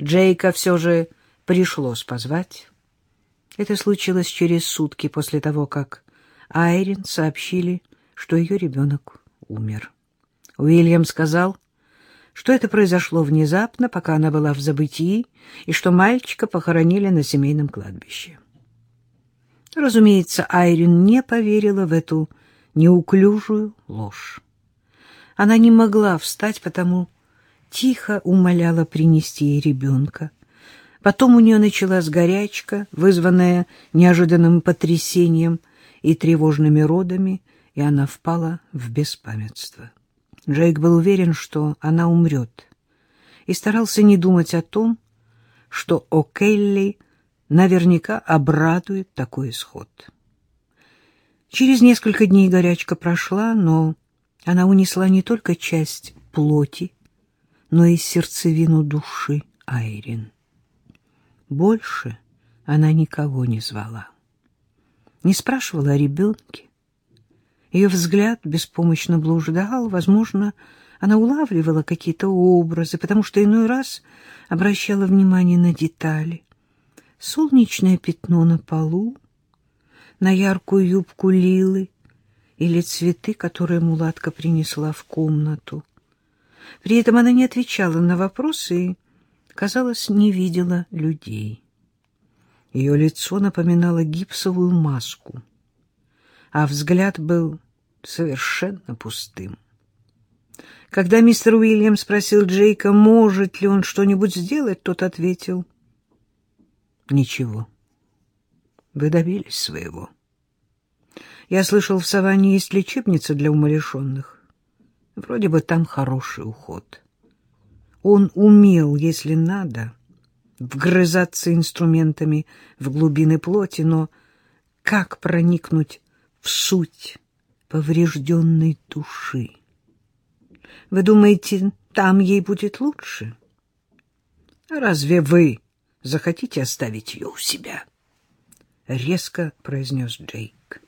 Джейка все же пришлось позвать. Это случилось через сутки после того, как Айрин сообщили, что ее ребенок умер. Уильям сказал, что это произошло внезапно, пока она была в забытии, и что мальчика похоронили на семейном кладбище. Разумеется, Айрин не поверила в эту неуклюжую ложь. Она не могла встать, потому тихо умоляла принести ей ребенка. Потом у нее началась горячка, вызванная неожиданным потрясением и тревожными родами, и она впала в беспамятство. Джейк был уверен, что она умрет, и старался не думать о том, что О'Келли наверняка обрадует такой исход. Через несколько дней горячка прошла, но она унесла не только часть плоти, но и сердцевину души Айрин. Больше она никого не звала. Не спрашивала о ребенке. Ее взгляд беспомощно блуждал, возможно, она улавливала какие-то образы, потому что иной раз обращала внимание на детали. Солнечное пятно на полу, на яркую юбку Лилы или цветы, которые мулатка принесла в комнату. При этом она не отвечала на вопросы и, казалось, не видела людей. Ее лицо напоминало гипсовую маску, а взгляд был совершенно пустым. Когда мистер Уильям спросил Джейка, может ли он что-нибудь сделать, тот ответил, «Ничего. Вы добились своего. Я слышал, в саванне есть лечебница для умалишенных. Вроде бы там хороший уход. Он умел, если надо, вгрызаться инструментами в глубины плоти, но как проникнуть в суть поврежденной души? Вы думаете, там ей будет лучше? разве вы захотите оставить ее у себя? Резко произнес Джейк.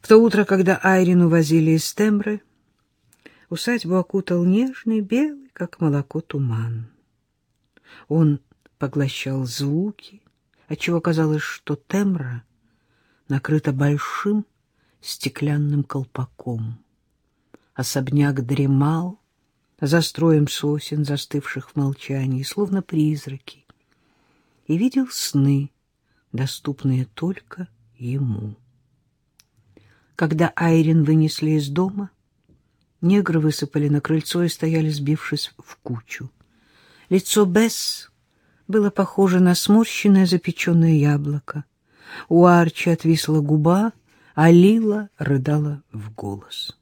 В то утро, когда Айрин увозили из Тембры, Усадьбу окутал нежный, белый, как молоко, туман. Он поглощал звуки, отчего казалось, что тембра накрыта большим стеклянным колпаком. Особняк дремал за строем сосен, застывших в молчании, словно призраки, и видел сны, доступные только ему. Когда Айрин вынесли из дома, Негры высыпали на крыльцо и стояли, сбившись в кучу. Лицо Бесс было похоже на сморщенное запеченное яблоко. У Арчи отвисла губа, а Лила рыдала в голос.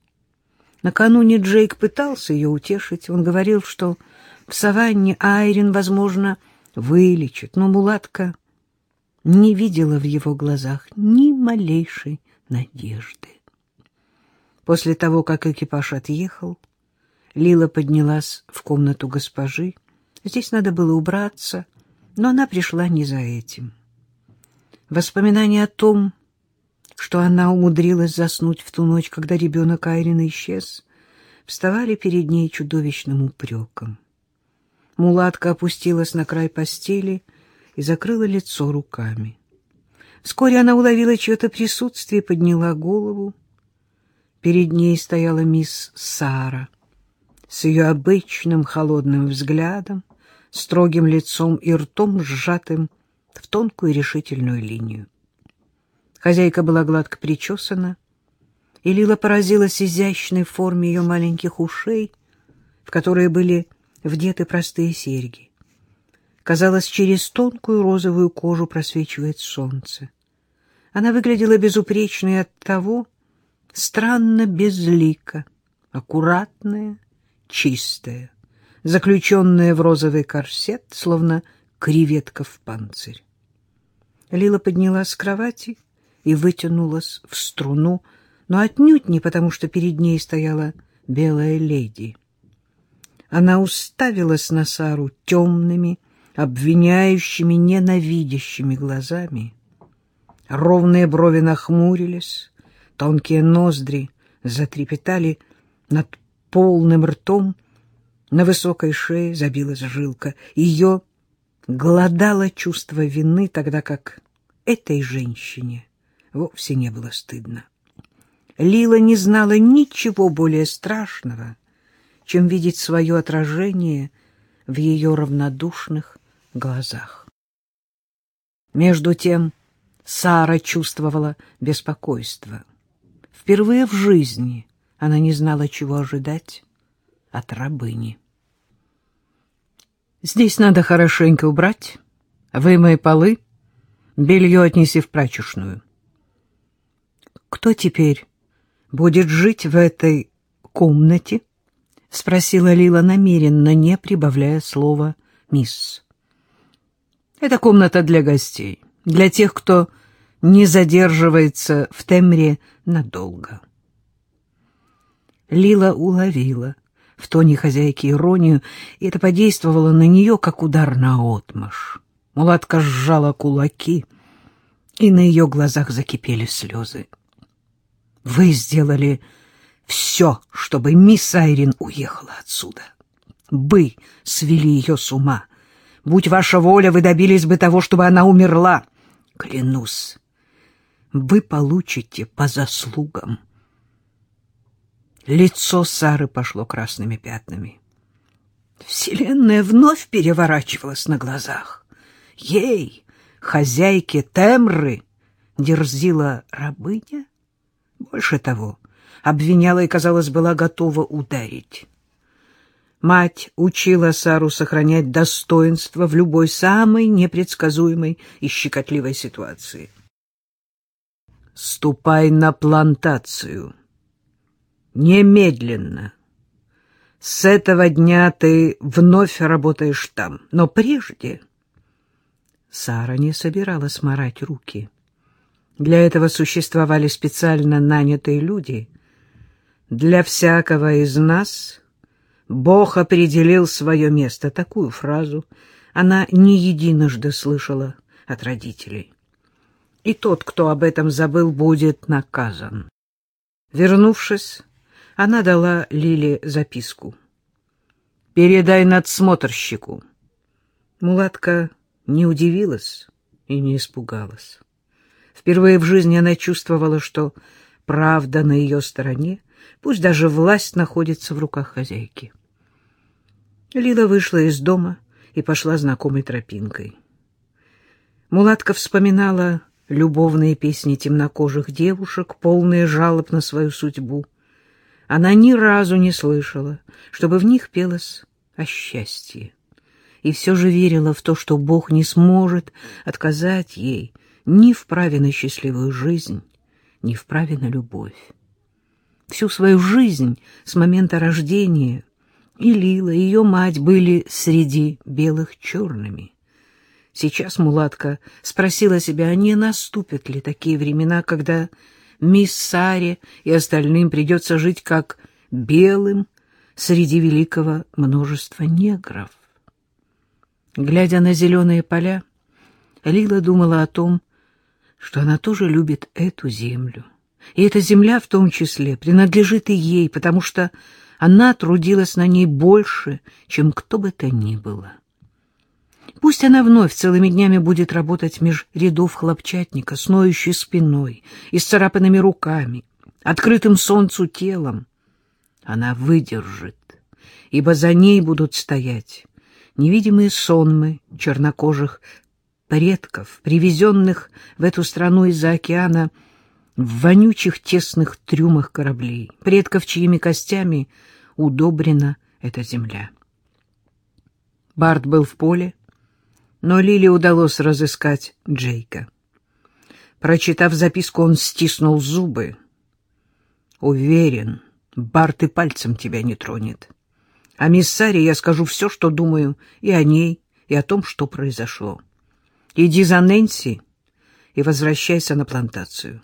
Накануне Джейк пытался ее утешить. Он говорил, что в саванне Айрин, возможно, вылечит, но мулатка не видела в его глазах ни малейшей надежды. После того, как экипаж отъехал, Лила поднялась в комнату госпожи. Здесь надо было убраться, но она пришла не за этим. Воспоминания о том, что она умудрилась заснуть в ту ночь, когда ребенок Айрина исчез, вставали перед ней чудовищным упреком. Мулатка опустилась на край постели и закрыла лицо руками. Вскоре она уловила чье-то присутствие и подняла голову. Перед ней стояла мисс Сара с ее обычным холодным взглядом, строгим лицом и ртом, сжатым в тонкую решительную линию. Хозяйка была гладко причесана, и Лила поразилась изящной форме ее маленьких ушей, в которые были вдеты простые серьги. Казалось, через тонкую розовую кожу просвечивает солнце. Она выглядела безупречной от того, странно безлика, аккуратная, чистая, заключенная в розовый корсет, словно креветка в панцирь. Лила поднялась с кровати и вытянулась в струну, но отнюдь не потому, что перед ней стояла белая леди. Она уставилась на Сару темными, обвиняющими, ненавидящими глазами. Ровные брови нахмурились, Тонкие ноздри затрепетали над полным ртом, На высокой шее забилась жилка. Ее голодало чувство вины, тогда как этой женщине вовсе не было стыдно. Лила не знала ничего более страшного, чем видеть свое отражение в ее равнодушных глазах. Между тем Сара чувствовала беспокойство. Впервые в жизни она не знала, чего ожидать от рабыни. «Здесь надо хорошенько убрать, вымой полы, белье отнеси в прачечную». «Кто теперь будет жить в этой комнате?» — спросила Лила намеренно, не прибавляя слова «мисс». «Это комната для гостей, для тех, кто не задерживается в Темре надолго». Лила уловила в тоне хозяйки иронию, и это подействовало на нее, как удар на отмашь. Мулатка сжала кулаки, и на ее глазах закипели слезы. «Вы сделали все, чтобы мисс Айрин уехала отсюда. Вы свели ее с ума. Будь ваша воля, вы добились бы того, чтобы она умерла. Клянусь, вы получите по заслугам». Лицо Сары пошло красными пятнами. Вселенная вновь переворачивалась на глазах. Ей, хозяйке Темры, дерзила рабыня. Больше того, обвиняла и, казалось, была готова ударить. Мать учила Сару сохранять достоинство в любой самой непредсказуемой и щекотливой ситуации. «Ступай на плантацию», Немедленно. С этого дня ты вновь работаешь там. Но прежде... Сара не собиралась морать руки. Для этого существовали специально нанятые люди. Для всякого из нас Бог определил свое место. Такую фразу она не единожды слышала от родителей. И тот, кто об этом забыл, будет наказан. Вернувшись, она дала Лиле записку. «Передай надсмотрщику». Мулатка не удивилась и не испугалась. Впервые в жизни она чувствовала, что правда на ее стороне, пусть даже власть находится в руках хозяйки. Лила вышла из дома и пошла знакомой тропинкой. Мулатка вспоминала любовные песни темнокожих девушек, полные жалоб на свою судьбу — она ни разу не слышала, чтобы в них пелось о счастье. И все же верила в то, что Бог не сможет отказать ей ни в праве на счастливую жизнь, ни в праве на любовь. Всю свою жизнь с момента рождения и Лила, и ее мать были среди белых черными. Сейчас мулатка спросила себя, а не наступят ли такие времена, когда мисс Саре и остальным придется жить как белым среди великого множества негров. Глядя на зеленые поля, Лила думала о том, что она тоже любит эту землю. И эта земля в том числе принадлежит и ей, потому что она трудилась на ней больше, чем кто бы то ни было. Пусть она вновь целыми днями будет работать меж рядов хлопчатника, с ноющей спиной и с царапанными руками, открытым солнцу телом. Она выдержит, ибо за ней будут стоять невидимые сонмы чернокожих предков, привезенных в эту страну из-за океана в вонючих тесных трюмах кораблей, предков, чьими костями удобрена эта земля. Барт был в поле, но Лиле удалось разыскать Джейка. Прочитав записку, он стиснул зубы. «Уверен, Барт и пальцем тебя не тронет. А мисс Саре я скажу все, что думаю и о ней, и о том, что произошло. Иди за Нэнси и возвращайся на плантацию.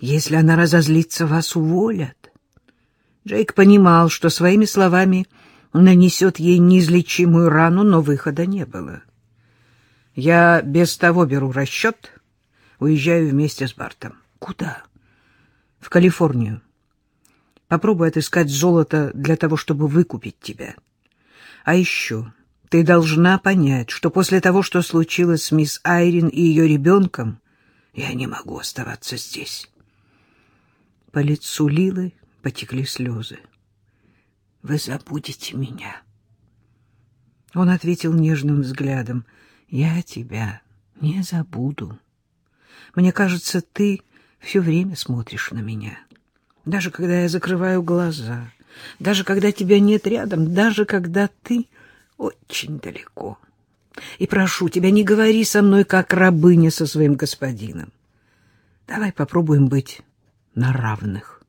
Если она разозлится, вас уволят». Джейк понимал, что своими словами нанесет ей неизлечимую рану, но выхода не было. Я без того беру расчет, уезжаю вместе с Бартом. Куда? В Калифорнию. Попробуй отыскать золото для того, чтобы выкупить тебя. А еще ты должна понять, что после того, что случилось с мисс Айрин и ее ребенком, я не могу оставаться здесь. По лицу Лилы потекли слезы. Вы забудете меня. Он ответил нежным взглядом. Я тебя не забуду. Мне кажется, ты все время смотришь на меня. Даже когда я закрываю глаза, даже когда тебя нет рядом, даже когда ты очень далеко. И прошу тебя, не говори со мной, как рабыня со своим господином. Давай попробуем быть на равных.